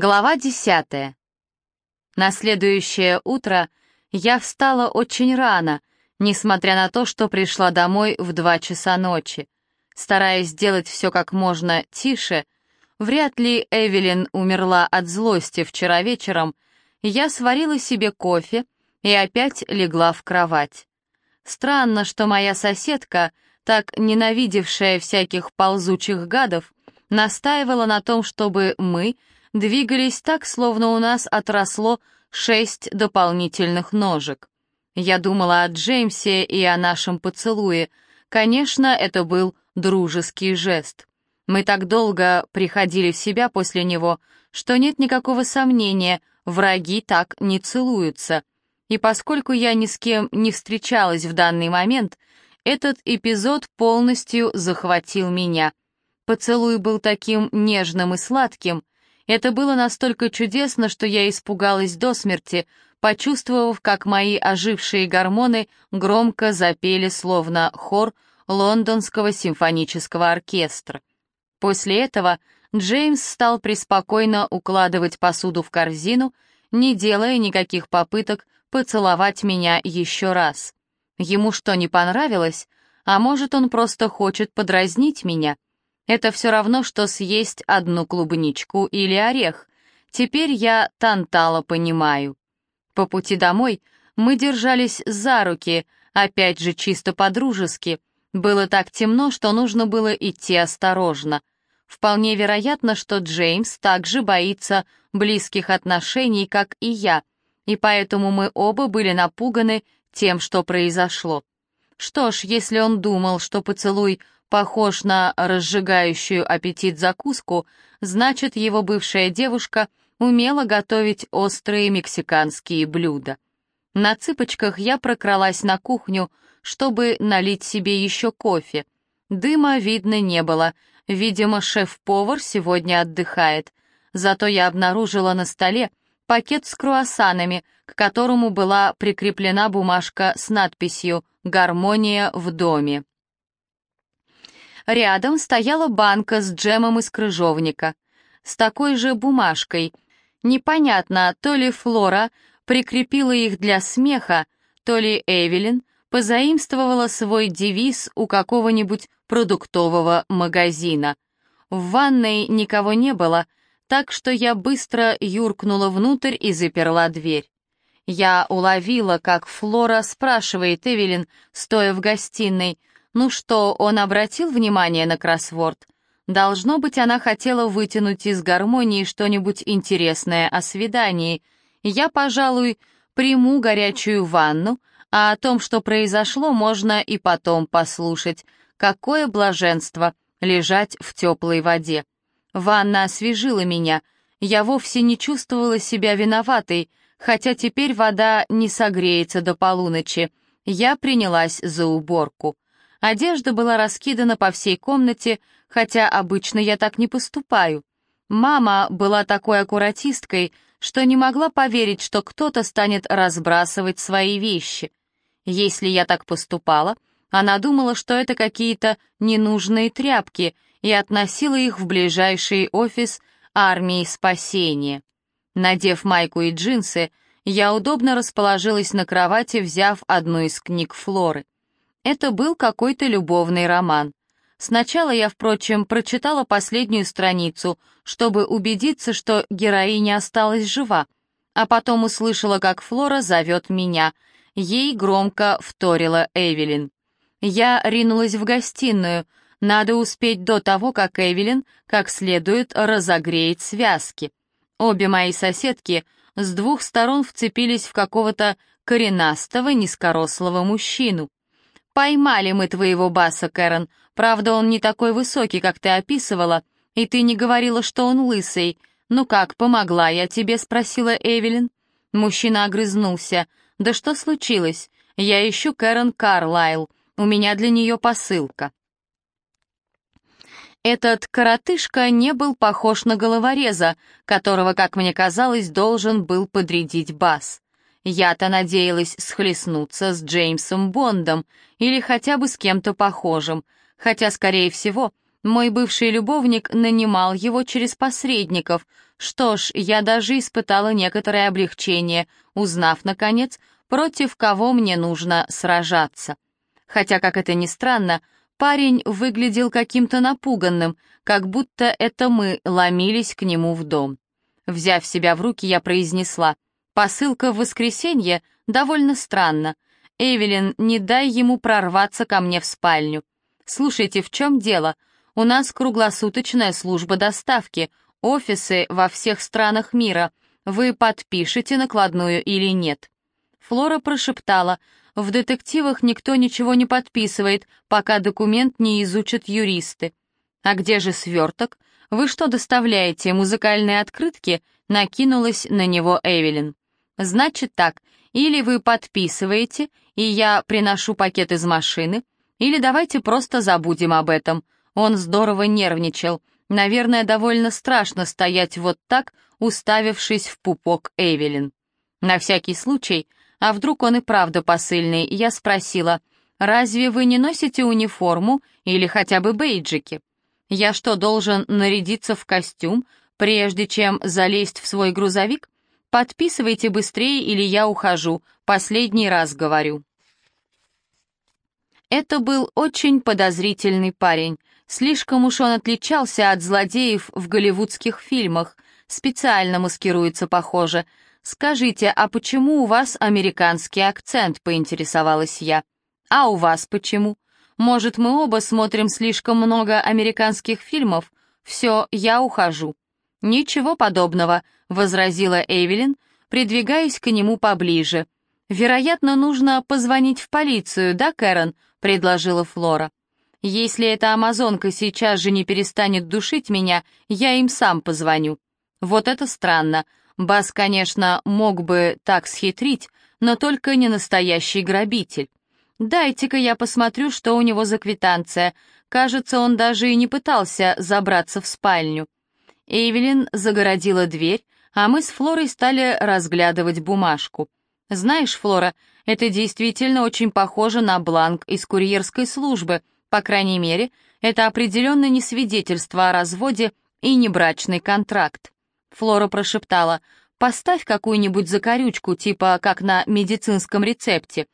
Глава десятая. На следующее утро я встала очень рано, несмотря на то, что пришла домой в два часа ночи. Стараясь сделать все как можно тише, вряд ли Эвелин умерла от злости вчера вечером, я сварила себе кофе и опять легла в кровать. Странно, что моя соседка, так ненавидевшая всяких ползучих гадов, настаивала на том, чтобы мы — двигались так, словно у нас отросло шесть дополнительных ножек. Я думала о Джеймсе и о нашем поцелуе. Конечно, это был дружеский жест. Мы так долго приходили в себя после него, что нет никакого сомнения, враги так не целуются. И поскольку я ни с кем не встречалась в данный момент, этот эпизод полностью захватил меня. Поцелуй был таким нежным и сладким — это было настолько чудесно, что я испугалась до смерти, почувствовав, как мои ожившие гормоны громко запели, словно хор лондонского симфонического оркестра. После этого Джеймс стал преспокойно укладывать посуду в корзину, не делая никаких попыток поцеловать меня еще раз. Ему что, не понравилось? А может, он просто хочет подразнить меня? Это все равно, что съесть одну клубничку или орех. Теперь я Тантала понимаю. По пути домой мы держались за руки, опять же чисто по-дружески. Было так темно, что нужно было идти осторожно. Вполне вероятно, что Джеймс также боится близких отношений, как и я, и поэтому мы оба были напуганы тем, что произошло. Что ж, если он думал, что поцелуй похож на разжигающую аппетит закуску, значит, его бывшая девушка умела готовить острые мексиканские блюда. На цыпочках я прокралась на кухню, чтобы налить себе еще кофе. Дыма видно не было, видимо, шеф-повар сегодня отдыхает. Зато я обнаружила на столе пакет с круассанами, к которому была прикреплена бумажка с надписью «Гармония в доме». Рядом стояла банка с джемом из крыжовника, с такой же бумажкой. Непонятно, то ли Флора прикрепила их для смеха, то ли Эвелин позаимствовала свой девиз у какого-нибудь продуктового магазина. В ванной никого не было, так что я быстро юркнула внутрь и заперла дверь. Я уловила, как Флора спрашивает Эвелин, стоя в гостиной, ну что, он обратил внимание на кроссворд? Должно быть, она хотела вытянуть из гармонии что-нибудь интересное о свидании. Я, пожалуй, приму горячую ванну, а о том, что произошло, можно и потом послушать. Какое блаженство лежать в теплой воде. Ванна освежила меня. Я вовсе не чувствовала себя виноватой, хотя теперь вода не согреется до полуночи. Я принялась за уборку. Одежда была раскидана по всей комнате, хотя обычно я так не поступаю. Мама была такой аккуратисткой, что не могла поверить, что кто-то станет разбрасывать свои вещи. Если я так поступала, она думала, что это какие-то ненужные тряпки и относила их в ближайший офис армии спасения. Надев майку и джинсы, я удобно расположилась на кровати, взяв одну из книг Флоры. Это был какой-то любовный роман. Сначала я, впрочем, прочитала последнюю страницу, чтобы убедиться, что героиня осталась жива, а потом услышала, как Флора зовет меня. Ей громко вторила Эвелин. Я ринулась в гостиную. Надо успеть до того, как Эвелин как следует разогреет связки. Обе мои соседки с двух сторон вцепились в какого-то коренастого низкорослого мужчину. «Поймали мы твоего баса, Кэрон. Правда, он не такой высокий, как ты описывала, и ты не говорила, что он лысый. Ну как, помогла я тебе?» — спросила Эвелин. Мужчина огрызнулся. «Да что случилось? Я ищу Кэрон Карлайл. У меня для нее посылка». Этот коротышка не был похож на головореза, которого, как мне казалось, должен был подрядить бас. Я-то надеялась схлестнуться с Джеймсом Бондом или хотя бы с кем-то похожим, хотя, скорее всего, Мой бывший любовник нанимал его через посредников. Что ж, я даже испытала некоторое облегчение, узнав, наконец, против кого мне нужно сражаться. Хотя, как это ни странно, парень выглядел каким-то напуганным, как будто это мы ломились к нему в дом. Взяв себя в руки, я произнесла, «Посылка в воскресенье довольно странно. Эвелин, не дай ему прорваться ко мне в спальню. Слушайте, в чем дело? У нас круглосуточная служба доставки, офисы во всех странах мира. Вы подпишете накладную или нет?» Флора прошептала, «В детективах никто ничего не подписывает, пока документ не изучат юристы». «А где же сверток? Вы что доставляете, музыкальные открытки?» Накинулась на него Эвелин. «Значит так, или вы подписываете, и я приношу пакет из машины, или давайте просто забудем об этом. Он здорово нервничал. Наверное, довольно страшно стоять вот так, уставившись в пупок Эвелин. На всякий случай, а вдруг он и правда посыльный, я спросила, «Разве вы не носите униформу или хотя бы бейджики? Я что, должен нарядиться в костюм, прежде чем залезть в свой грузовик? Подписывайте быстрее, или я ухожу, последний раз говорю». Это был очень подозрительный парень. Слишком уж он отличался от злодеев в голливудских фильмах. Специально маскируется, похоже. «Скажите, а почему у вас американский акцент?» — поинтересовалась я. «А у вас почему? Может, мы оба смотрим слишком много американских фильмов? Все, я ухожу». «Ничего подобного», — возразила Эвелин, придвигаясь к нему поближе. «Вероятно, нужно позвонить в полицию, да, Кэрон?» — предложила Флора. «Если эта амазонка сейчас же не перестанет душить меня, я им сам позвоню». Вот это странно. Бас, конечно, мог бы так схитрить, но только не настоящий грабитель. Дайте-ка я посмотрю, что у него за квитанция. Кажется, он даже и не пытался забраться в спальню. Эвелин загородила дверь, а мы с Флорой стали разглядывать бумажку. Знаешь, Флора, это действительно очень похоже на бланк из курьерской службы. По крайней мере, это определенно не свидетельство о разводе и не брачный контракт. Флора прошептала, «Поставь какую-нибудь закорючку, типа как на медицинском рецепте,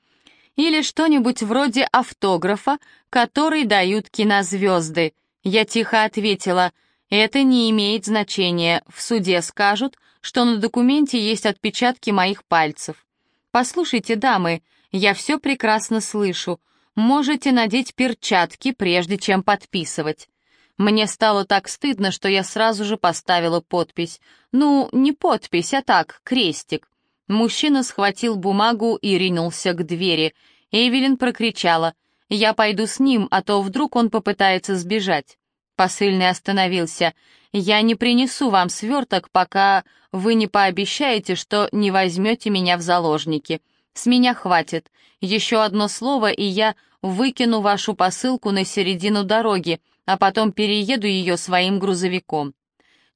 или что-нибудь вроде автографа, который дают кинозвезды». Я тихо ответила, «Это не имеет значения, в суде скажут, что на документе есть отпечатки моих пальцев». «Послушайте, дамы, я все прекрасно слышу. Можете надеть перчатки, прежде чем подписывать». Мне стало так стыдно, что я сразу же поставила подпись. Ну, не подпись, а так, крестик. Мужчина схватил бумагу и ринулся к двери. Эвелин прокричала. «Я пойду с ним, а то вдруг он попытается сбежать». Посыльный остановился. «Я не принесу вам сверток, пока вы не пообещаете, что не возьмете меня в заложники. С меня хватит. Еще одно слово, и я выкину вашу посылку на середину дороги, а потом перееду ее своим грузовиком».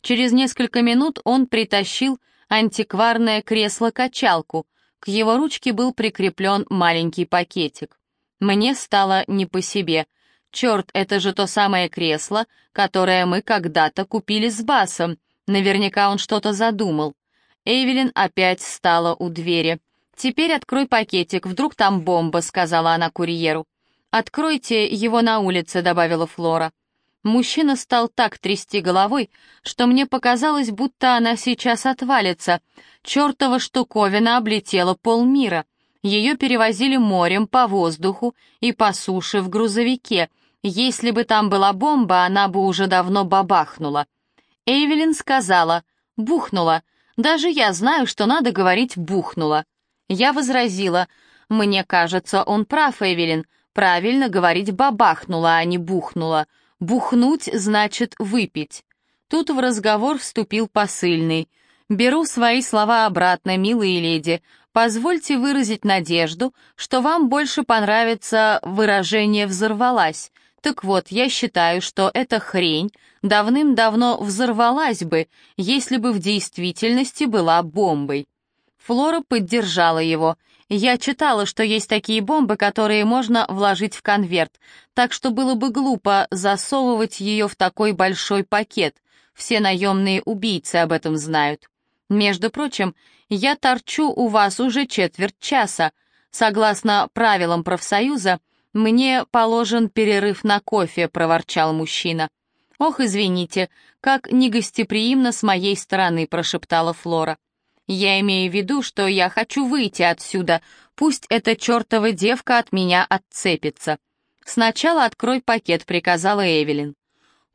Через несколько минут он притащил антикварное кресло-качалку. К его ручке был прикреплен маленький пакетик. Мне стало не по себе — Черт, это же то самое кресло, которое мы когда-то купили с Басом. Наверняка он что-то задумал. Эвелин опять стала у двери. «Теперь открой пакетик, вдруг там бомба», — сказала она курьеру. «Откройте его на улице», — добавила Флора. Мужчина стал так трясти головой, что мне показалось, будто она сейчас отвалится. Чертова штуковина облетела полмира. Ее перевозили морем, по воздуху и по суше в грузовике. Если бы там была бомба, она бы уже давно бабахнула. Эйвелин сказала «бухнула». Даже я знаю, что надо говорить «бухнула». Я возразила «мне кажется, он прав, Эвелин. Правильно говорить «бабахнула», а не «бухнула». «Бухнуть» значит «выпить». Тут в разговор вступил посыльный. «Беру свои слова обратно, милые леди. Позвольте выразить надежду, что вам больше понравится выражение «взорвалась». Так вот, я считаю, что эта хрень давным-давно взорвалась бы, если бы в действительности была бомбой. Флора поддержала его. Я читала, что есть такие бомбы, которые можно вложить в конверт, так что было бы глупо засовывать ее в такой большой пакет. Все наемные убийцы об этом знают. Между прочим, я торчу у вас уже четверть часа. Согласно правилам профсоюза, мне положен перерыв на кофе, проворчал мужчина. Ох, извините, как негостеприимно с моей стороны, прошептала Флора. Я имею в виду, что я хочу выйти отсюда, пусть эта чертова девка от меня отцепится. Сначала открой пакет, приказала Эвелин.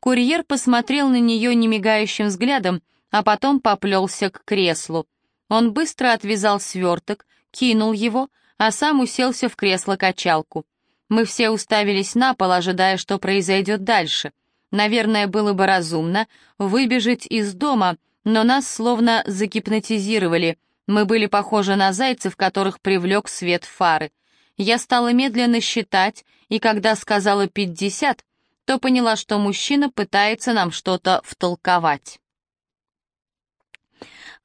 Курьер посмотрел на нее немигающим взглядом, а потом поплелся к креслу. Он быстро отвязал сверток, кинул его, а сам уселся в кресло-качалку. Мы все уставились на пол, ожидая, что произойдет дальше. Наверное, было бы разумно выбежать из дома, но нас словно загипнотизировали. Мы были похожи на зайцев, которых привлек свет фары. Я стала медленно считать, и когда сказала пятьдесят, то поняла, что мужчина пытается нам что-то втолковать.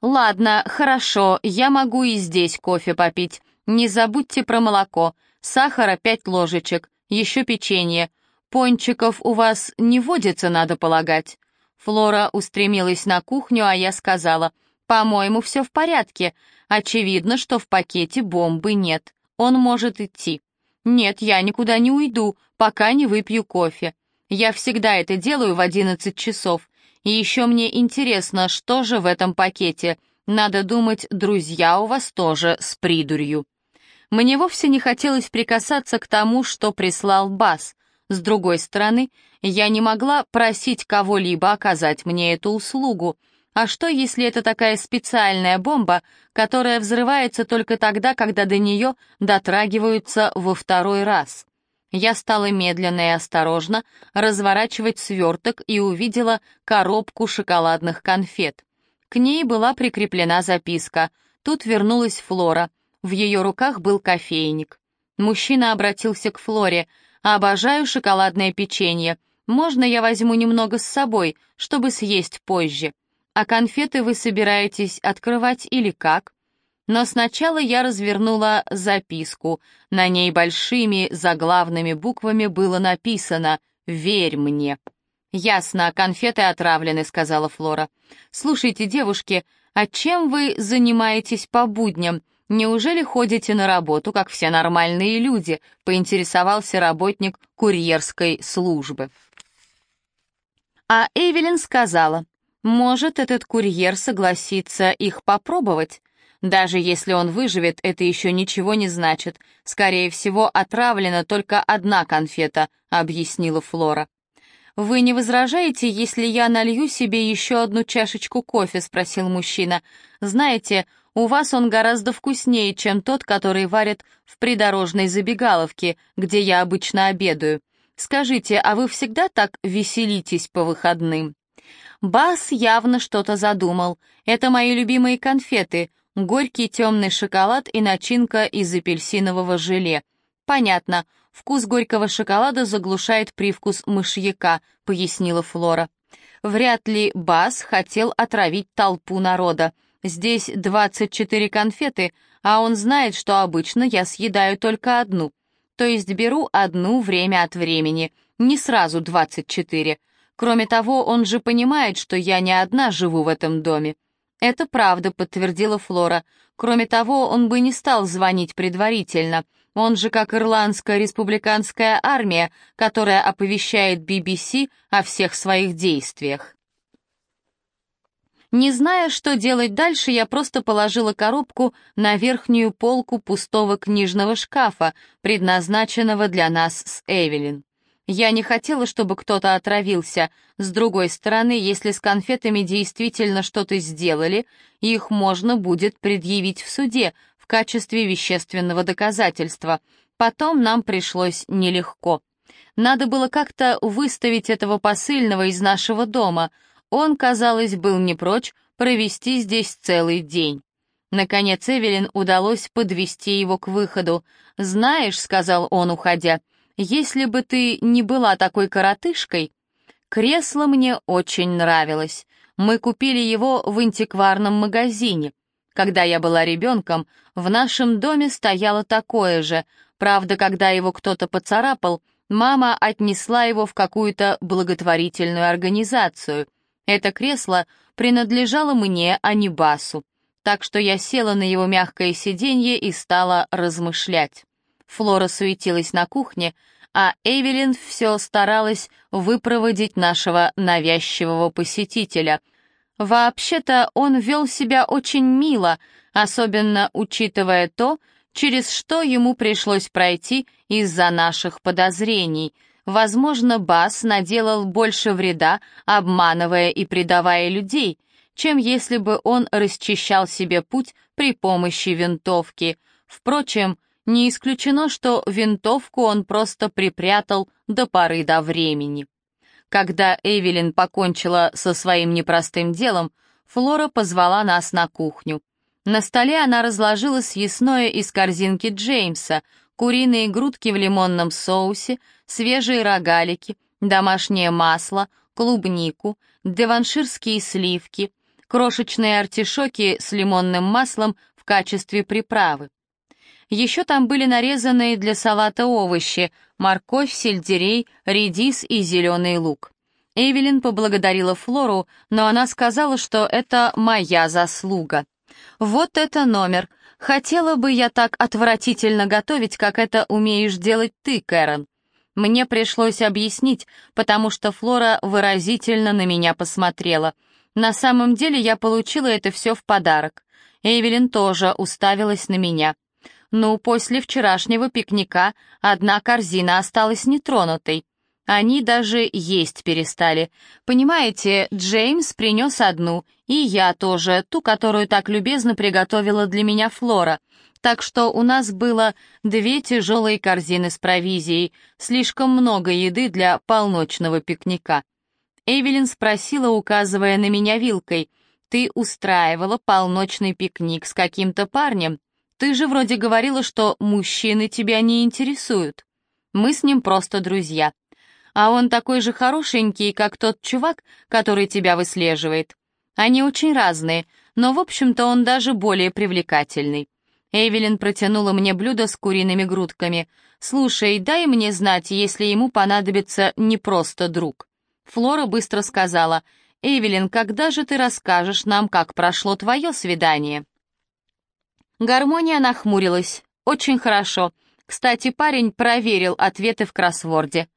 «Ладно, хорошо, я могу и здесь кофе попить. Не забудьте про молоко, сахара пять ложечек, еще печенье. Пончиков у вас не водится, надо полагать». Флора устремилась на кухню, а я сказала, «По-моему, все в порядке. Очевидно, что в пакете бомбы нет. Он может идти». «Нет, я никуда не уйду, пока не выпью кофе. Я всегда это делаю в одиннадцать часов. И еще мне интересно, что же в этом пакете. Надо думать, друзья у вас тоже с придурью». Мне вовсе не хотелось прикасаться к тому, что прислал Бас. С другой стороны, я не могла просить кого-либо оказать мне эту услугу. А что, если это такая специальная бомба, которая взрывается только тогда, когда до нее дотрагиваются во второй раз? Я стала медленно и осторожно разворачивать сверток и увидела коробку шоколадных конфет. К ней была прикреплена записка. Тут вернулась Флора. В ее руках был кофейник. Мужчина обратился к Флоре. «Обожаю шоколадное печенье. Можно я возьму немного с собой, чтобы съесть позже? А конфеты вы собираетесь открывать или как? Но сначала я развернула записку. На ней большими заглавными буквами было написано «Верь мне». «Ясно, конфеты отравлены», — сказала Флора. «Слушайте, девушки, а чем вы занимаетесь по будням? Неужели ходите на работу, как все нормальные люди?» — поинтересовался работник курьерской службы. А Эвелин сказала, может, этот курьер согласится их попробовать. Даже если он выживет, это еще ничего не значит. Скорее всего, отравлена только одна конфета, объяснила Флора. «Вы не возражаете, если я налью себе еще одну чашечку кофе?» — спросил мужчина. «Знаете, у вас он гораздо вкуснее, чем тот, который варят в придорожной забегаловке, где я обычно обедаю. Скажите, а вы всегда так веселитесь по выходным?» Бас явно что-то задумал. «Это мои любимые конфеты. Горький темный шоколад и начинка из апельсинового желе. Понятно, вкус горького шоколада заглушает привкус мышьяка», — пояснила Флора. «Вряд ли Бас хотел отравить толпу народа. Здесь 24 конфеты, а он знает, что обычно я съедаю только одну то есть беру одну время от времени, не сразу 24. Кроме того, он же понимает, что я не одна живу в этом доме. Это правда, подтвердила Флора. Кроме того, он бы не стал звонить предварительно. Он же как ирландская республиканская армия, которая оповещает BBC о всех своих действиях. Не зная, что делать дальше, я просто положила коробку на верхнюю полку пустого книжного шкафа, предназначенного для нас с Эвелин. Я не хотела, чтобы кто-то отравился. С другой стороны, если с конфетами действительно что-то сделали, их можно будет предъявить в суде в качестве вещественного доказательства. Потом нам пришлось нелегко. Надо было как-то выставить этого посыльного из нашего дома — он, казалось, был не прочь провести здесь целый день. Наконец Эвелин удалось подвести его к выходу. «Знаешь», — сказал он, уходя, — «если бы ты не была такой коротышкой...» Кресло мне очень нравилось. Мы купили его в антикварном магазине. Когда я была ребенком, в нашем доме стояло такое же. Правда, когда его кто-то поцарапал, мама отнесла его в какую-то благотворительную организацию. Это кресло принадлежало мне, а не Басу. Так что я села на его мягкое сиденье и стала размышлять. Флора суетилась на кухне, а Эвелин все старалась выпроводить нашего навязчивого посетителя. Вообще-то он вел себя очень мило, особенно учитывая то, через что ему пришлось пройти из-за наших подозрений. Возможно, Бас наделал больше вреда, обманывая и предавая людей, чем если бы он расчищал себе путь при помощи винтовки. Впрочем, не исключено, что винтовку он просто припрятал до поры до времени. Когда Эвелин покончила со своим непростым делом, Флора позвала нас на кухню. На столе она разложила съестное из корзинки Джеймса, куриные грудки в лимонном соусе, свежие рогалики, домашнее масло, клубнику, деванширские сливки, крошечные артишоки с лимонным маслом в качестве приправы. Еще там были нарезанные для салата овощи, морковь, сельдерей, редис и зеленый лук. Эвелин поблагодарила Флору, но она сказала, что это моя заслуга. «Вот это номер. Хотела бы я так отвратительно готовить, как это умеешь делать ты, Кэрон». Мне пришлось объяснить, потому что Флора выразительно на меня посмотрела. На самом деле я получила это все в подарок. Эвелин тоже уставилась на меня. Ну, после вчерашнего пикника одна корзина осталась нетронутой. Они даже есть перестали. Понимаете, Джеймс принес одну, и я тоже, ту, которую так любезно приготовила для меня Флора. Так что у нас было две тяжелые корзины с провизией, слишком много еды для полночного пикника. Эвелин спросила, указывая на меня вилкой, «Ты устраивала полночный пикник с каким-то парнем?» Ты же вроде говорила, что мужчины тебя не интересуют. Мы с ним просто друзья. А он такой же хорошенький, как тот чувак, который тебя выслеживает. Они очень разные, но, в общем-то, он даже более привлекательный. Эвелин протянула мне блюдо с куриными грудками. «Слушай, дай мне знать, если ему понадобится не просто друг». Флора быстро сказала, «Эвелин, когда же ты расскажешь нам, как прошло твое свидание?» Гармония нахмурилась. «Очень хорошо. Кстати, парень проверил ответы в кроссворде.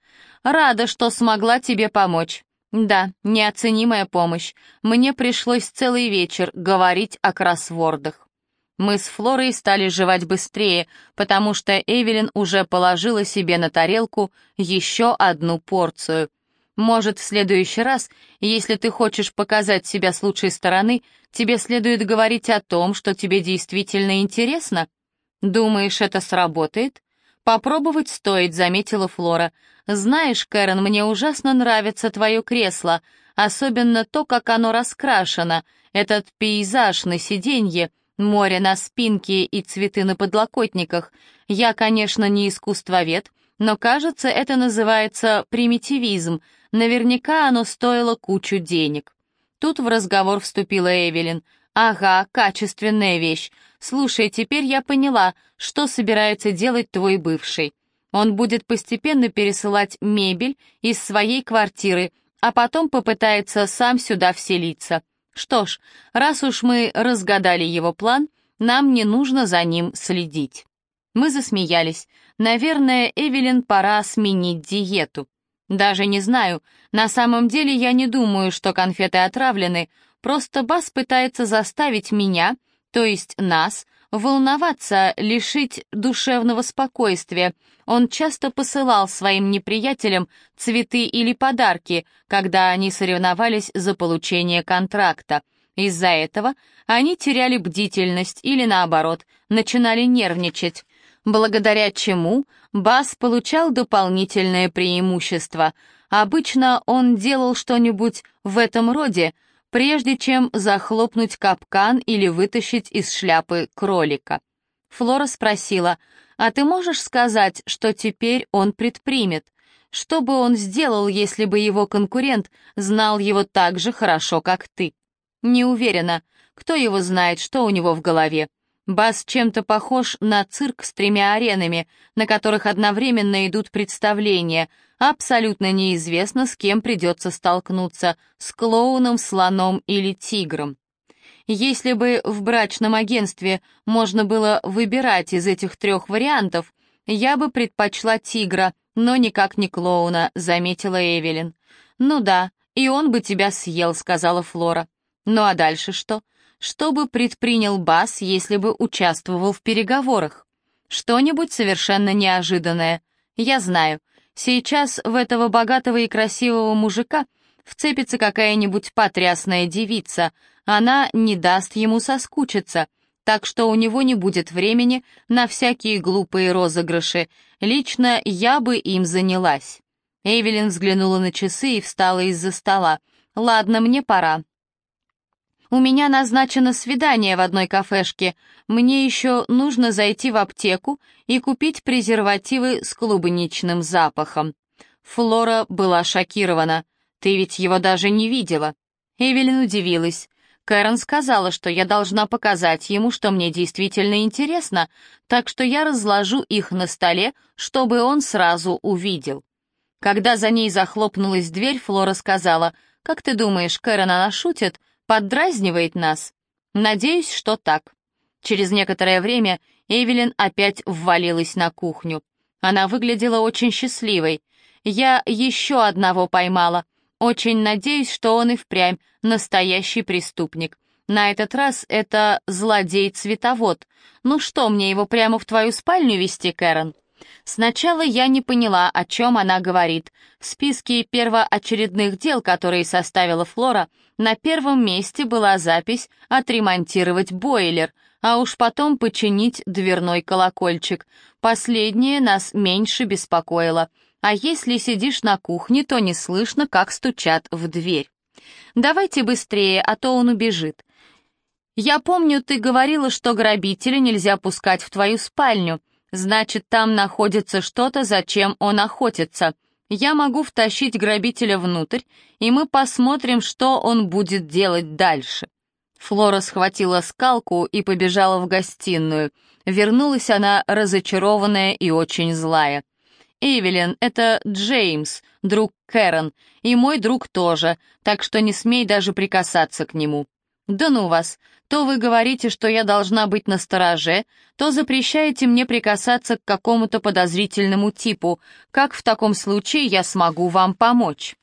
Рада, что смогла тебе помочь. Да, неоценимая помощь. Мне пришлось целый вечер говорить о кроссвордах. Мы с Флорой стали жевать быстрее, потому что Эвелин уже положила себе на тарелку еще одну порцию — может, в следующий раз, если ты хочешь показать себя с лучшей стороны, тебе следует говорить о том, что тебе действительно интересно? Думаешь, это сработает? Попробовать стоит, заметила Флора. Знаешь, Кэрон, мне ужасно нравится твое кресло, особенно то, как оно раскрашено, этот пейзаж на сиденье, море на спинке и цветы на подлокотниках. Я, конечно, не искусствовед, но, кажется, это называется примитивизм. Наверняка оно стоило кучу денег. Тут в разговор вступила Эвелин. «Ага, качественная вещь. Слушай, теперь я поняла, что собирается делать твой бывший. Он будет постепенно пересылать мебель из своей квартиры, а потом попытается сам сюда вселиться. Что ж, раз уж мы разгадали его план, нам не нужно за ним следить». Мы засмеялись. Наверное, Эвелин пора сменить диету. Даже не знаю, на самом деле я не думаю, что конфеты отравлены, просто Бас пытается заставить меня, то есть нас, волноваться, лишить душевного спокойствия. Он часто посылал своим неприятелям цветы или подарки, когда они соревновались за получение контракта. Из-за этого они теряли бдительность или, наоборот, начинали нервничать благодаря чему Бас получал дополнительное преимущество. Обычно он делал что-нибудь в этом роде, прежде чем захлопнуть капкан или вытащить из шляпы кролика. Флора спросила, «А ты можешь сказать, что теперь он предпримет? Что бы он сделал, если бы его конкурент знал его так же хорошо, как ты?» Не уверена. Кто его знает, что у него в голове. Бас чем-то похож на цирк с тремя аренами, на которых одновременно идут представления. Абсолютно неизвестно, с кем придется столкнуться, с клоуном, слоном или тигром. Если бы в брачном агентстве можно было выбирать из этих трех вариантов, я бы предпочла тигра, но никак не клоуна, заметила Эвелин. Ну да, и он бы тебя съел, сказала Флора. Ну а дальше что? Что бы предпринял Бас, если бы участвовал в переговорах? Что-нибудь совершенно неожиданное. Я знаю, сейчас в этого богатого и красивого мужика вцепится какая-нибудь потрясная девица, она не даст ему соскучиться, так что у него не будет времени на всякие глупые розыгрыши. Лично я бы им занялась. Эвелин взглянула на часы и встала из-за стола. «Ладно, мне пора. У меня назначено свидание в одной кафешке. Мне еще нужно зайти в аптеку и купить презервативы с клубничным запахом». Флора была шокирована. «Ты ведь его даже не видела». Эвелин удивилась. Кэрон сказала, что я должна показать ему, что мне действительно интересно, так что я разложу их на столе, чтобы он сразу увидел. Когда за ней захлопнулась дверь, Флора сказала, «Как ты думаешь, Кэрон, она шутит? Поддразнивает нас? Надеюсь, что так. Через некоторое время Эвелин опять ввалилась на кухню. Она выглядела очень счастливой. Я еще одного поймала. Очень надеюсь, что он и впрямь настоящий преступник. На этот раз это злодей-цветовод. Ну что, мне его прямо в твою спальню вести, Кэрон? Сначала я не поняла, о чем она говорит. В списке первоочередных дел, которые составила Флора, на первом месте была запись «Отремонтировать бойлер», а уж потом починить дверной колокольчик. Последнее нас меньше беспокоило. А если сидишь на кухне, то не слышно, как стучат в дверь. «Давайте быстрее, а то он убежит». «Я помню, ты говорила, что грабителя нельзя пускать в твою спальню», Значит, там находится что-то, зачем он охотится. Я могу втащить грабителя внутрь, и мы посмотрим, что он будет делать дальше. Флора схватила скалку и побежала в гостиную. Вернулась она разочарованная и очень злая. «Эвелин, это Джеймс, друг Кэрон, и мой друг тоже, так что не смей даже прикасаться к нему». «Да ну вас, то вы говорите, что я должна быть настороже, то запрещаете мне прикасаться к какому-то подозрительному типу. Как в таком случае я смогу вам помочь?»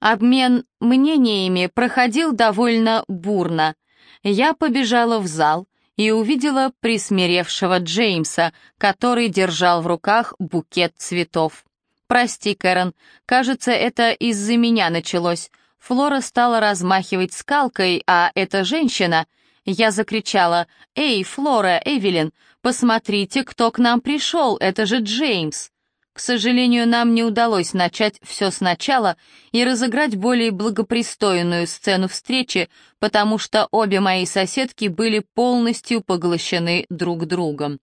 Обмен мнениями проходил довольно бурно. Я побежала в зал и увидела присмиревшего Джеймса, который держал в руках букет цветов. «Прости, Кэрон, кажется, это из-за меня началось. Флора стала размахивать скалкой, а эта женщина... Я закричала «Эй, Флора, Эвелин, посмотрите, кто к нам пришел, это же Джеймс!» К сожалению, нам не удалось начать все сначала и разыграть более благопристойную сцену встречи, потому что обе мои соседки были полностью поглощены друг другом.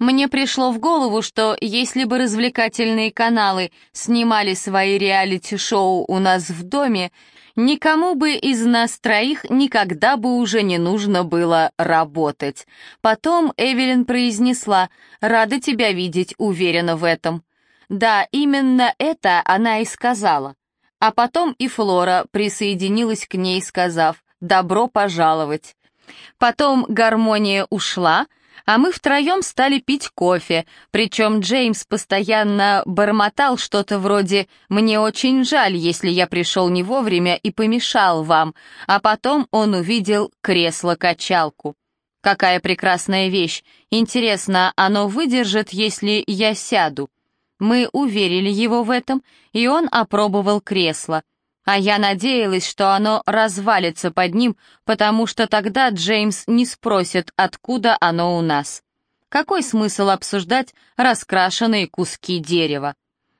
Мне пришло в голову, что если бы развлекательные каналы снимали свои реалити-шоу у нас в доме, никому бы из нас троих никогда бы уже не нужно было работать. Потом Эвелин произнесла «Рада тебя видеть, уверена в этом». Да, именно это она и сказала. А потом и Флора присоединилась к ней, сказав «Добро пожаловать». Потом гармония ушла — а мы втроем стали пить кофе, причем Джеймс постоянно бормотал что-то вроде «Мне очень жаль, если я пришел не вовремя и помешал вам», а потом он увидел кресло-качалку. Какая прекрасная вещь! Интересно, оно выдержит, если я сяду? Мы уверили его в этом, и он опробовал кресло — а я надеялась, что оно развалится под ним, потому что тогда Джеймс не спросит, откуда оно у нас. Какой смысл обсуждать раскрашенные куски дерева?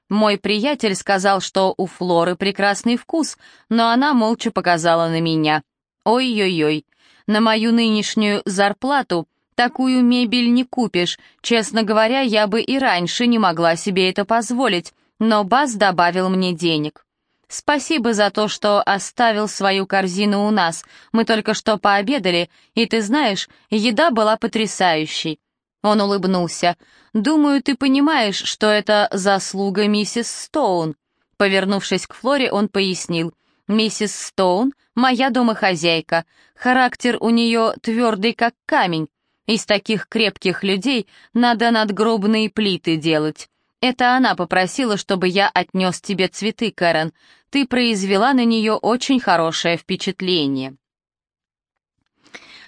Мой приятель сказал, что у Флоры прекрасный вкус, но она молча показала на меня. Ой-ой-ой, на мою нынешнюю зарплату такую мебель не купишь. Честно говоря, я бы и раньше не могла себе это позволить, но Бас добавил мне денег. Спасибо за то, что оставил свою корзину у нас. Мы только что пообедали, и ты знаешь, еда была потрясающей». Он улыбнулся. «Думаю, ты понимаешь, что это заслуга миссис Стоун». Повернувшись к Флоре, он пояснил. «Миссис Стоун — моя домохозяйка. Характер у нее твердый, как камень. Из таких крепких людей надо надгробные плиты делать. Это она попросила, чтобы я отнес тебе цветы, Кэрон. Ты произвела на нее очень хорошее впечатление.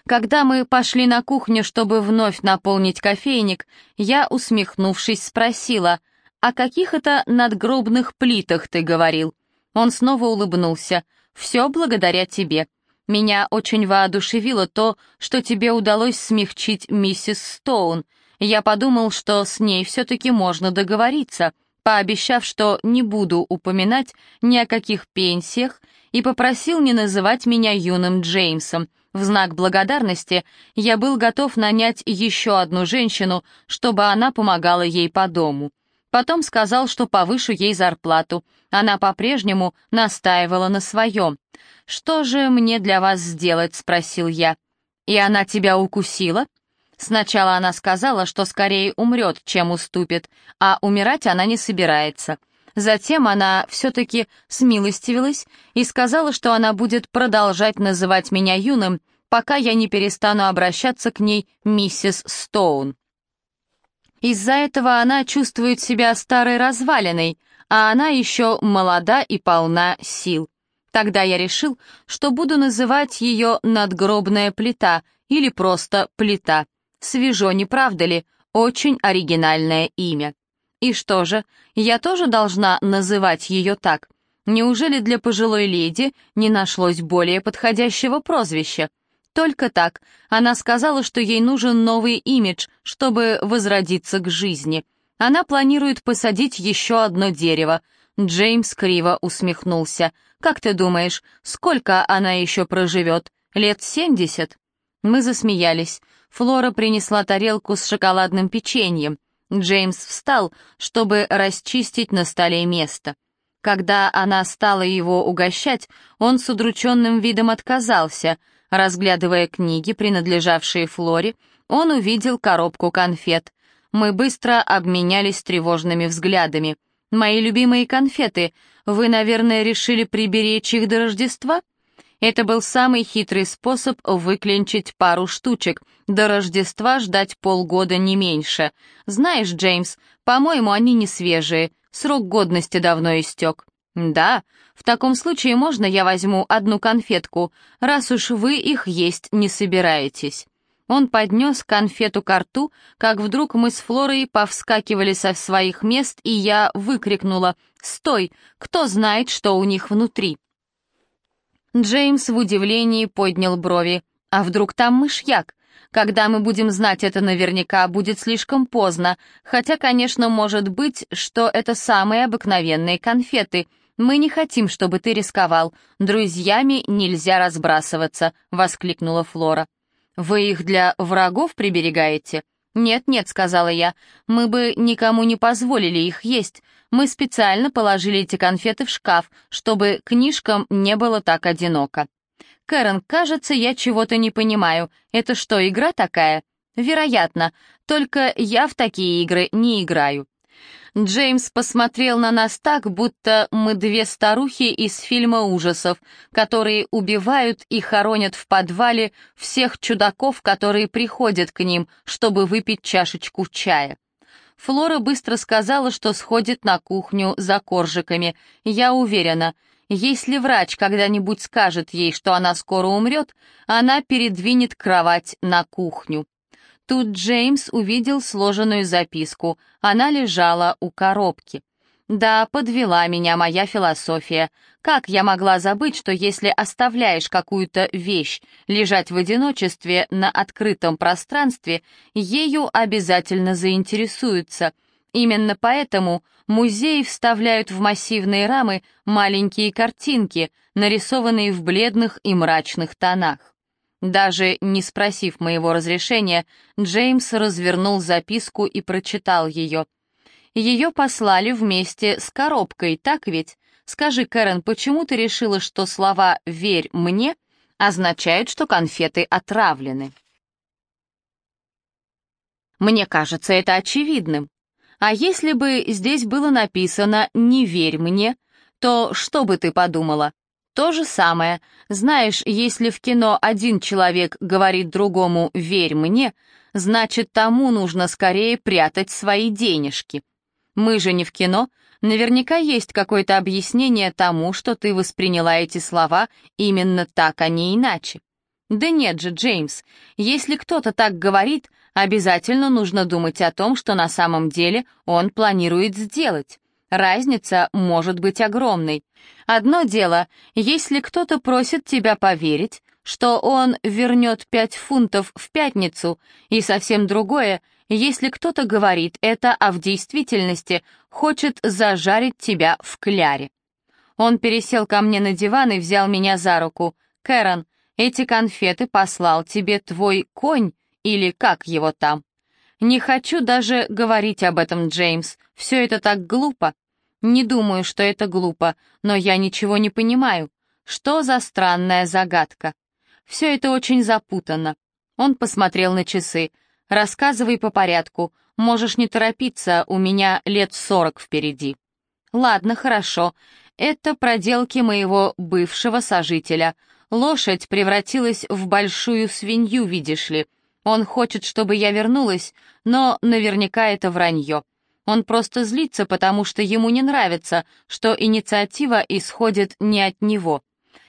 Когда мы пошли на кухню, чтобы вновь наполнить кофейник, я, усмехнувшись, спросила, «О каких это надгробных плитах ты говорил?» Он снова улыбнулся. «Все благодаря тебе. Меня очень воодушевило то, что тебе удалось смягчить миссис Стоун. Я подумал, что с ней все-таки можно договориться, пообещав, что не буду упоминать ни о каких пенсиях, и попросил не называть меня юным Джеймсом. В знак благодарности я был готов нанять еще одну женщину, чтобы она помогала ей по дому. Потом сказал, что повышу ей зарплату. Она по-прежнему настаивала на своем. «Что же мне для вас сделать?» — спросил я. «И она тебя укусила?» Сначала она сказала, что скорее умрет, чем уступит, а умирать она не собирается. Затем она все-таки смилостивилась и сказала, что она будет продолжать называть меня юным, пока я не перестану обращаться к ней миссис Стоун. Из-за этого она чувствует себя старой развалиной, а она еще молода и полна сил. Тогда я решил, что буду называть ее «надгробная плита» или просто «плита». Свежо, не правда ли? Очень оригинальное имя. И что же, я тоже должна называть ее так? Неужели для пожилой леди не нашлось более подходящего прозвища? Только так. Она сказала, что ей нужен новый имидж, чтобы возродиться к жизни. Она планирует посадить еще одно дерево. Джеймс криво усмехнулся. «Как ты думаешь, сколько она еще проживет? Лет семьдесят?» Мы засмеялись. Флора принесла тарелку с шоколадным печеньем. Джеймс встал, чтобы расчистить на столе место. Когда она стала его угощать, он с удрученным видом отказался. Разглядывая книги, принадлежавшие Флоре, он увидел коробку конфет. Мы быстро обменялись тревожными взглядами. «Мои любимые конфеты, вы, наверное, решили приберечь их до Рождества?» Это был самый хитрый способ выклинчить пару штучек. До Рождества ждать полгода не меньше. Знаешь, Джеймс, по-моему, они не свежие. Срок годности давно истек. Да, в таком случае можно я возьму одну конфетку, раз уж вы их есть не собираетесь. Он поднес конфету к рту, как вдруг мы с Флорой повскакивали со своих мест, и я выкрикнула «Стой! Кто знает, что у них внутри?» Джеймс в удивлении поднял брови. «А вдруг там мышьяк? Когда мы будем знать это наверняка, будет слишком поздно, хотя, конечно, может быть, что это самые обыкновенные конфеты. Мы не хотим, чтобы ты рисковал. Друзьями нельзя разбрасываться», — воскликнула Флора. «Вы их для врагов приберегаете?» «Нет-нет», — сказала я, — «мы бы никому не позволили их есть. Мы специально положили эти конфеты в шкаф, чтобы книжкам не было так одиноко». «Кэрон, кажется, я чего-то не понимаю. Это что, игра такая?» «Вероятно. Только я в такие игры не играю». Джеймс посмотрел на нас так, будто мы две старухи из фильма ужасов, которые убивают и хоронят в подвале всех чудаков, которые приходят к ним, чтобы выпить чашечку чая. Флора быстро сказала, что сходит на кухню за коржиками. Я уверена, если врач когда-нибудь скажет ей, что она скоро умрет, она передвинет кровать на кухню. Тут Джеймс увидел сложенную записку. Она лежала у коробки. Да, подвела меня моя философия. Как я могла забыть, что если оставляешь какую-то вещь лежать в одиночестве на открытом пространстве, ею обязательно заинтересуются. Именно поэтому музеи вставляют в массивные рамы маленькие картинки, нарисованные в бледных и мрачных тонах. Даже не спросив моего разрешения, Джеймс развернул записку и прочитал ее. Ее послали вместе с коробкой, так ведь? Скажи, Кэрен, почему ты решила, что слова «верь мне» означают, что конфеты отравлены? Мне кажется это очевидным. А если бы здесь было написано «не верь мне», то что бы ты подумала? То же самое. Знаешь, если в кино один человек говорит другому «верь мне», значит, тому нужно скорее прятать свои денежки. Мы же не в кино, наверняка есть какое-то объяснение тому, что ты восприняла эти слова именно так, а не иначе. Да нет же, Джеймс, если кто-то так говорит, обязательно нужно думать о том, что на самом деле он планирует сделать. Разница может быть огромной. Одно дело, если кто-то просит тебя поверить, что он вернет пять фунтов в пятницу, и совсем другое, если кто-то говорит это, а в действительности хочет зажарить тебя в кляре. Он пересел ко мне на диван и взял меня за руку. «Кэрон, эти конфеты послал тебе твой конь, или как его там. Не хочу даже говорить об этом, Джеймс, все это так глупо. Не думаю, что это глупо, но я ничего не понимаю. Что за странная загадка? Все это очень запутанно. Он посмотрел на часы. Рассказывай по порядку. Можешь не торопиться, у меня лет сорок впереди. Ладно, хорошо. Это проделки моего бывшего сожителя — Лошадь превратилась в большую свинью, видишь ли. Он хочет, чтобы я вернулась, но наверняка это вранье. Он просто злится, потому что ему не нравится, что инициатива исходит не от него.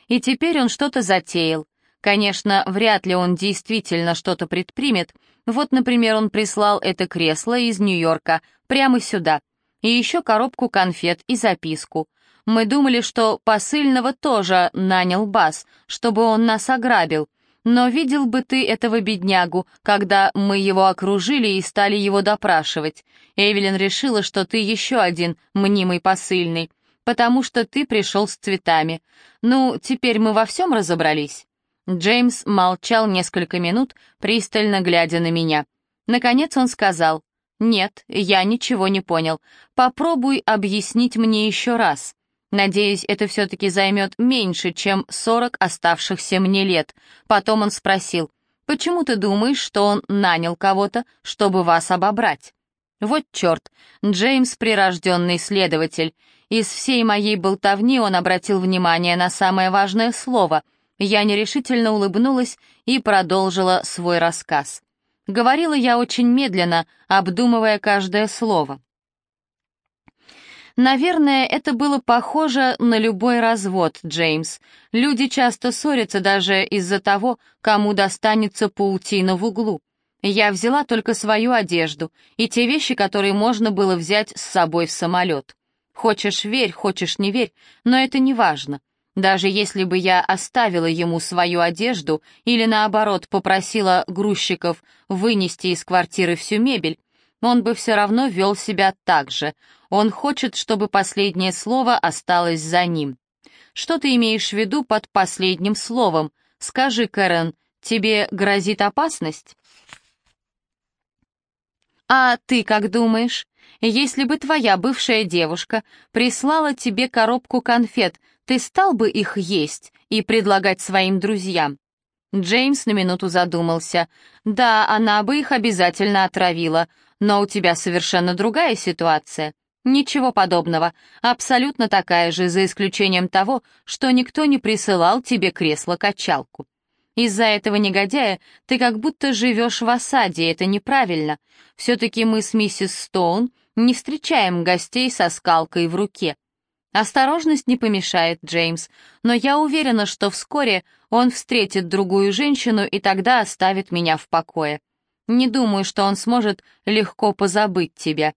И теперь он что-то затеял. Конечно, вряд ли он действительно что-то предпримет. Вот, например, он прислал это кресло из Нью-Йорка прямо сюда. И еще коробку конфет и записку. Мы думали, что посыльного тоже нанял Бас, чтобы он нас ограбил. Но видел бы ты этого беднягу, когда мы его окружили и стали его допрашивать. Эвелин решила, что ты еще один мнимый посыльный, потому что ты пришел с цветами. Ну, теперь мы во всем разобрались». Джеймс молчал несколько минут, пристально глядя на меня. Наконец он сказал, «Нет, я ничего не понял. Попробуй объяснить мне еще раз». Надеюсь, это все-таки займет меньше, чем сорок оставшихся мне лет. Потом он спросил, «Почему ты думаешь, что он нанял кого-то, чтобы вас обобрать?» Вот черт, Джеймс — прирожденный следователь. Из всей моей болтовни он обратил внимание на самое важное слово. Я нерешительно улыбнулась и продолжила свой рассказ. Говорила я очень медленно, обдумывая каждое слово. Наверное, это было похоже на любой развод, Джеймс. Люди часто ссорятся даже из-за того, кому достанется паутина в углу. Я взяла только свою одежду и те вещи, которые можно было взять с собой в самолет. Хочешь верь, хочешь не верь, но это не важно. Даже если бы я оставила ему свою одежду или, наоборот, попросила грузчиков вынести из квартиры всю мебель, он бы все равно вел себя так же. Он хочет, чтобы последнее слово осталось за ним. Что ты имеешь в виду под последним словом? Скажи, Кэрен, тебе грозит опасность? А ты как думаешь? Если бы твоя бывшая девушка прислала тебе коробку конфет, ты стал бы их есть и предлагать своим друзьям? Джеймс на минуту задумался. Да, она бы их обязательно отравила, но у тебя совершенно другая ситуация. Ничего подобного, абсолютно такая же, за исключением того, что никто не присылал тебе кресло-качалку. Из-за этого негодяя ты как будто живешь в осаде, это неправильно. Все-таки мы с миссис Стоун не встречаем гостей со скалкой в руке. Осторожность не помешает, Джеймс, но я уверена, что вскоре он встретит другую женщину и тогда оставит меня в покое. Не думаю, что он сможет легко позабыть тебя.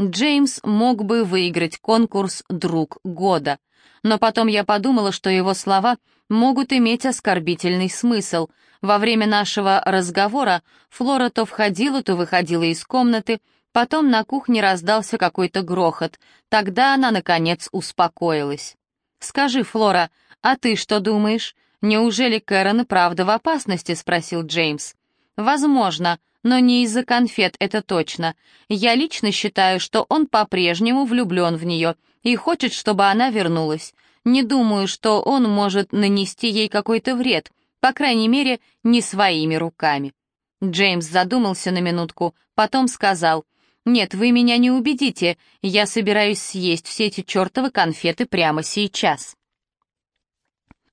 Джеймс мог бы выиграть конкурс «Друг года». Но потом я подумала, что его слова могут иметь оскорбительный смысл. Во время нашего разговора Флора то входила, то выходила из комнаты, потом на кухне раздался какой-то грохот. Тогда она, наконец, успокоилась. «Скажи, Флора, а ты что думаешь? Неужели Кэрон и правда в опасности?» — спросил Джеймс. Возможно, но не из-за конфет, это точно. Я лично считаю, что он по-прежнему влюблен в нее, и хочет, чтобы она вернулась. Не думаю, что он может нанести ей какой-то вред, по крайней мере, не своими руками. Джеймс задумался на минутку, потом сказал, «Нет, вы меня не убедите, я собираюсь съесть все эти чертовы конфеты прямо сейчас».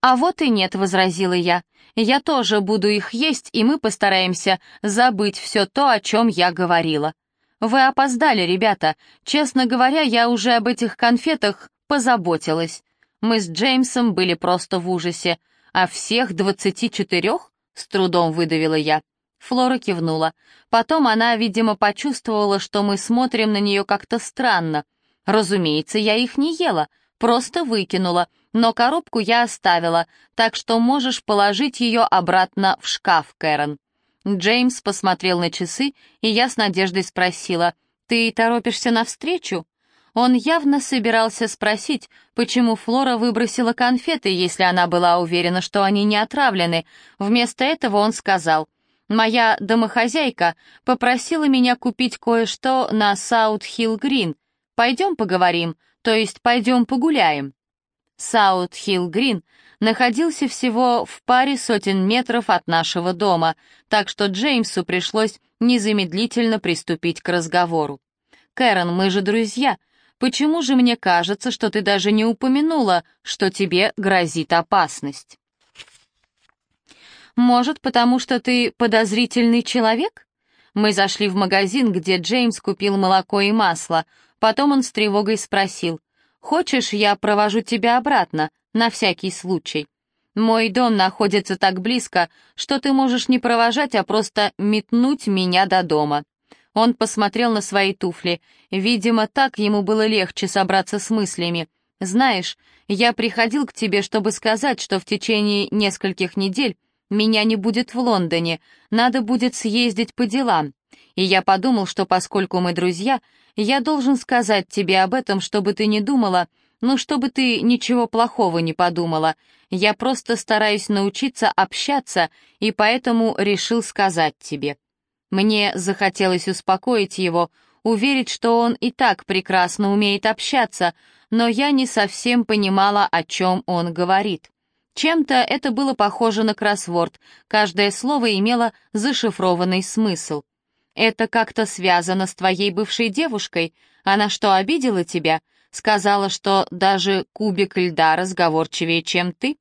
«А вот и нет», — возразила я. «Я тоже буду их есть, и мы постараемся забыть все то, о чем я говорила». «Вы опоздали, ребята. Честно говоря, я уже об этих конфетах позаботилась. Мы с Джеймсом были просто в ужасе. А всех двадцати четырех?» — с трудом выдавила я. Флора кивнула. Потом она, видимо, почувствовала, что мы смотрим на нее как-то странно. Разумеется, я их не ела, просто выкинула, но коробку я оставила, так что можешь положить ее обратно в шкаф, Кэрон. Джеймс посмотрел на часы, и я с надеждой спросила, «Ты торопишься на встречу?» Он явно собирался спросить, почему Флора выбросила конфеты, если она была уверена, что они не отравлены. Вместо этого он сказал, «Моя домохозяйка попросила меня купить кое-что на Саут-Хилл-Грин. Пойдем поговорим, то есть пойдем погуляем». Саут-Хилл-Грин находился всего в паре сотен метров от нашего дома, так что Джеймсу пришлось незамедлительно приступить к разговору. «Кэрон, мы же друзья. Почему же мне кажется, что ты даже не упомянула, что тебе грозит опасность?» «Может, потому что ты подозрительный человек?» Мы зашли в магазин, где Джеймс купил молоко и масло. Потом он с тревогой спросил, «Хочешь, я провожу тебя обратно, на всякий случай?» Мой дом находится так близко, что ты можешь не провожать, а просто метнуть меня до дома. Он посмотрел на свои туфли. Видимо, так ему было легче собраться с мыслями. Знаешь, я приходил к тебе, чтобы сказать, что в течение нескольких недель меня не будет в Лондоне, надо будет съездить по делам. И я подумал, что поскольку мы друзья, я должен сказать тебе об этом, чтобы ты не думала, ну, чтобы ты ничего плохого не подумала. Я просто стараюсь научиться общаться, и поэтому решил сказать тебе. Мне захотелось успокоить его, уверить, что он и так прекрасно умеет общаться, но я не совсем понимала, о чем он говорит. Чем-то это было похоже на кроссворд, каждое слово имело зашифрованный смысл. «Это как-то связано с твоей бывшей девушкой? Она что, обидела тебя? Сказала, что даже кубик льда разговорчивее, чем ты?»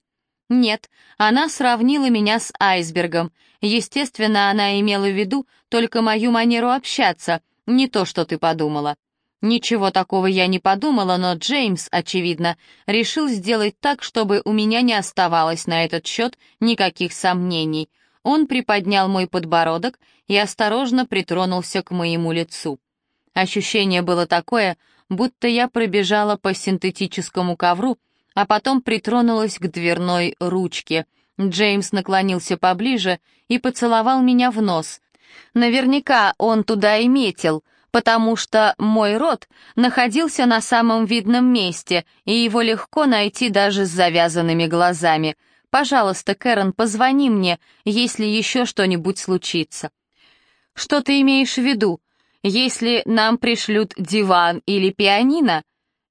«Нет, она сравнила меня с айсбергом. Естественно, она имела в виду только мою манеру общаться, не то, что ты подумала. Ничего такого я не подумала, но Джеймс, очевидно, решил сделать так, чтобы у меня не оставалось на этот счет никаких сомнений. Он приподнял мой подбородок и осторожно притронулся к моему лицу. Ощущение было такое, будто я пробежала по синтетическому ковру, а потом притронулась к дверной ручке. Джеймс наклонился поближе и поцеловал меня в нос. Наверняка он туда и метил — потому что мой рот находился на самом видном месте, и его легко найти даже с завязанными глазами. Пожалуйста, Кэрон, позвони мне, если еще что-нибудь случится. Что ты имеешь в виду? Если нам пришлют диван или пианино?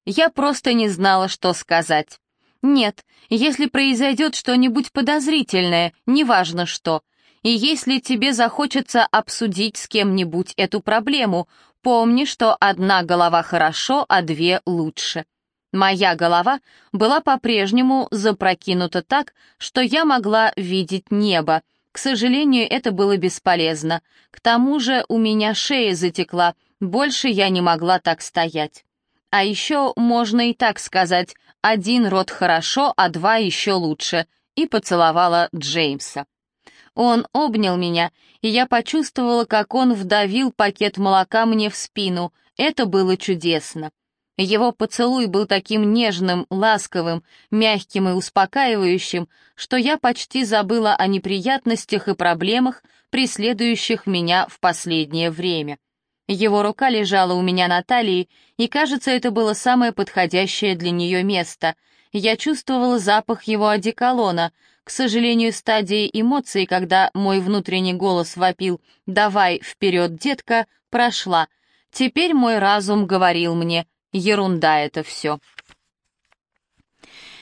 Я просто не знала, что сказать. Нет, если произойдет что-нибудь подозрительное, неважно что — и если тебе захочется обсудить с кем-нибудь эту проблему, помни, что одна голова хорошо, а две лучше. Моя голова была по-прежнему запрокинута так, что я могла видеть небо. К сожалению, это было бесполезно. К тому же у меня шея затекла, больше я не могла так стоять. А еще можно и так сказать, один рот хорошо, а два еще лучше, и поцеловала Джеймса. Он обнял меня, и я почувствовала, как он вдавил пакет молока мне в спину. Это было чудесно. Его поцелуй был таким нежным, ласковым, мягким и успокаивающим, что я почти забыла о неприятностях и проблемах, преследующих меня в последнее время. Его рука лежала у меня на талии, и, кажется, это было самое подходящее для нее место. Я чувствовала запах его одеколона, к сожалению, стадия эмоций, когда мой внутренний голос вопил «давай вперед, детка», прошла. Теперь мой разум говорил мне Ерунда это все.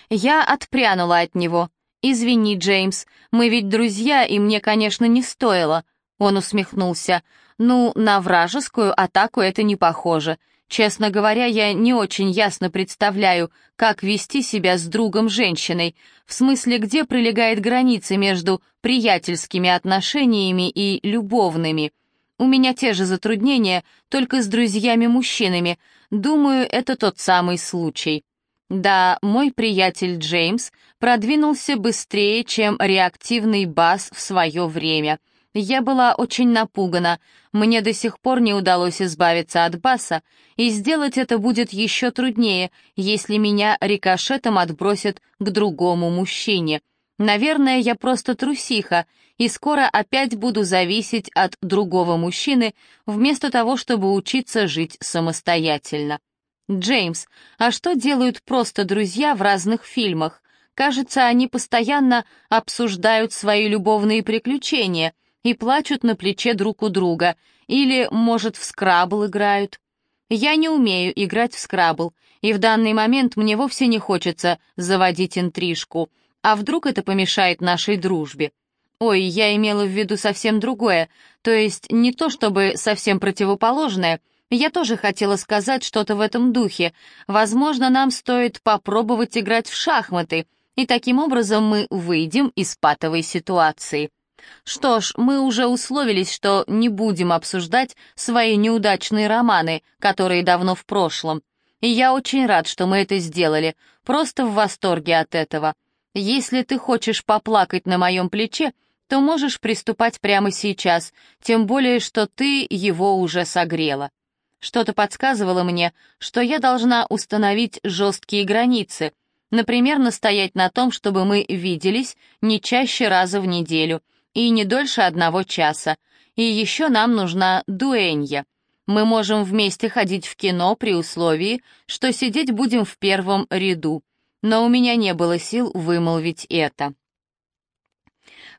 Я отпрянула от него. «Извини, Джеймс, мы ведь друзья, и мне, конечно, не стоило». Он усмехнулся. «Ну, на вражескую атаку это не похоже. Честно говоря, я не очень ясно представляю, как вести себя с другом-женщиной, в смысле, где пролегает граница между приятельскими отношениями и любовными. У меня те же затруднения, только с друзьями-мужчинами. Думаю, это тот самый случай. Да, мой приятель Джеймс продвинулся быстрее, чем реактивный бас в свое время — я была очень напугана, мне до сих пор не удалось избавиться от баса, и сделать это будет еще труднее, если меня рикошетом отбросят к другому мужчине. Наверное, я просто трусиха, и скоро опять буду зависеть от другого мужчины, вместо того, чтобы учиться жить самостоятельно. Джеймс, а что делают просто друзья в разных фильмах? Кажется, они постоянно обсуждают свои любовные приключения — и плачут на плече друг у друга, или, может, в скрабл играют. Я не умею играть в скрабл, и в данный момент мне вовсе не хочется заводить интрижку, а вдруг это помешает нашей дружбе. Ой, я имела в виду совсем другое, то есть не то чтобы совсем противоположное, я тоже хотела сказать что-то в этом духе. Возможно, нам стоит попробовать играть в шахматы, и таким образом мы выйдем из патовой ситуации. Что ж, мы уже условились, что не будем обсуждать свои неудачные романы, которые давно в прошлом. И я очень рад, что мы это сделали, просто в восторге от этого. Если ты хочешь поплакать на моем плече, то можешь приступать прямо сейчас, тем более, что ты его уже согрела. Что-то подсказывало мне, что я должна установить жесткие границы, например, настоять на том, чтобы мы виделись не чаще раза в неделю — и не дольше одного часа. И еще нам нужна дуэнья. Мы можем вместе ходить в кино при условии, что сидеть будем в первом ряду. Но у меня не было сил вымолвить это.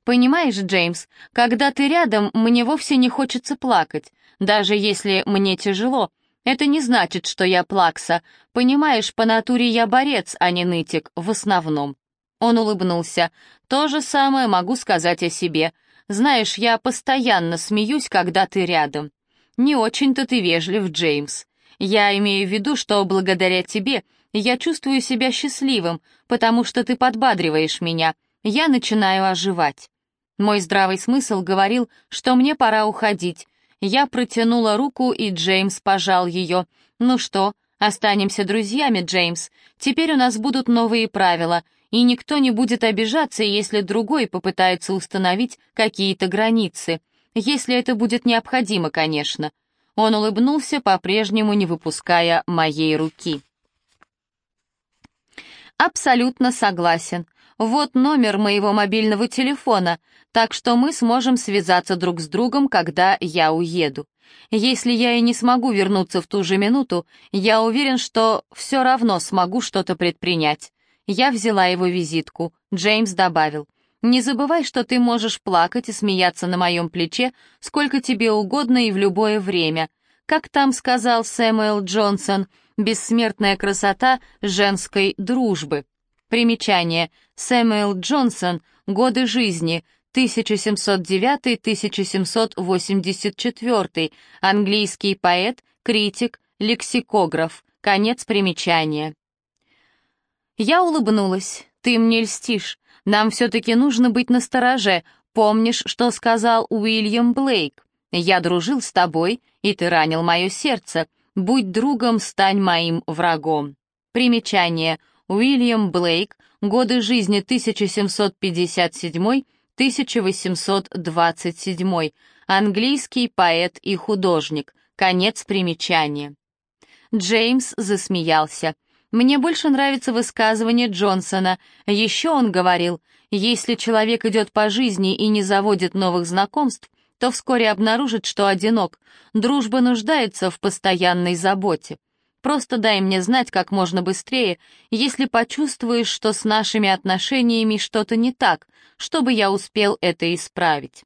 Понимаешь, Джеймс, когда ты рядом, мне вовсе не хочется плакать, даже если мне тяжело. Это не значит, что я плакса. Понимаешь, по натуре я борец, а не нытик, в основном. Он улыбнулся. «То же самое могу сказать о себе. Знаешь, я постоянно смеюсь, когда ты рядом. Не очень-то ты вежлив, Джеймс. Я имею в виду, что благодаря тебе я чувствую себя счастливым, потому что ты подбадриваешь меня. Я начинаю оживать». Мой здравый смысл говорил, что мне пора уходить. Я протянула руку, и Джеймс пожал ее. «Ну что, останемся друзьями, Джеймс. Теперь у нас будут новые правила — и никто не будет обижаться, если другой попытается установить какие-то границы, если это будет необходимо, конечно. Он улыбнулся, по-прежнему не выпуская моей руки. «Абсолютно согласен. Вот номер моего мобильного телефона, так что мы сможем связаться друг с другом, когда я уеду. Если я и не смогу вернуться в ту же минуту, я уверен, что все равно смогу что-то предпринять. Я взяла его визитку. Джеймс добавил. «Не забывай, что ты можешь плакать и смеяться на моем плече сколько тебе угодно и в любое время. Как там сказал Сэмюэл Джонсон, бессмертная красота женской дружбы». Примечание. Сэмюэл Джонсон. Годы жизни. 1709-1784. Английский поэт, критик, лексикограф. Конец примечания. Я улыбнулась. «Ты мне льстишь. Нам все-таки нужно быть настороже. Помнишь, что сказал Уильям Блейк? Я дружил с тобой, и ты ранил мое сердце. Будь другом, стань моим врагом». Примечание. Уильям Блейк. Годы жизни 1757-1827. Английский поэт и художник. Конец примечания. Джеймс засмеялся. Мне больше нравится высказывание Джонсона. Еще он говорил, если человек идет по жизни и не заводит новых знакомств, то вскоре обнаружит, что одинок. Дружба нуждается в постоянной заботе. Просто дай мне знать как можно быстрее, если почувствуешь, что с нашими отношениями что-то не так, чтобы я успел это исправить.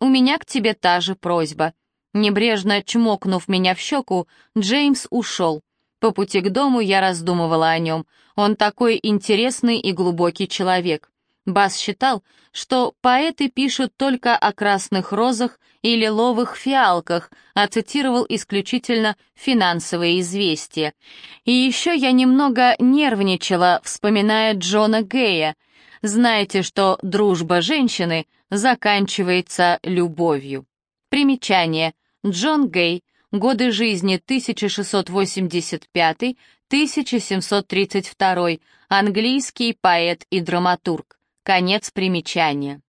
У меня к тебе та же просьба. Небрежно чмокнув меня в щеку, Джеймс ушел. По пути к дому я раздумывала о нем. Он такой интересный и глубокий человек. Бас считал, что поэты пишут только о красных розах и лиловых фиалках, а цитировал исключительно финансовые известия. И еще я немного нервничала, вспоминая Джона Гея. Знаете, что дружба женщины заканчивается любовью. Примечание. Джон Гей. Годы жизни 1685-1732. Английский поэт и драматург. Конец примечания.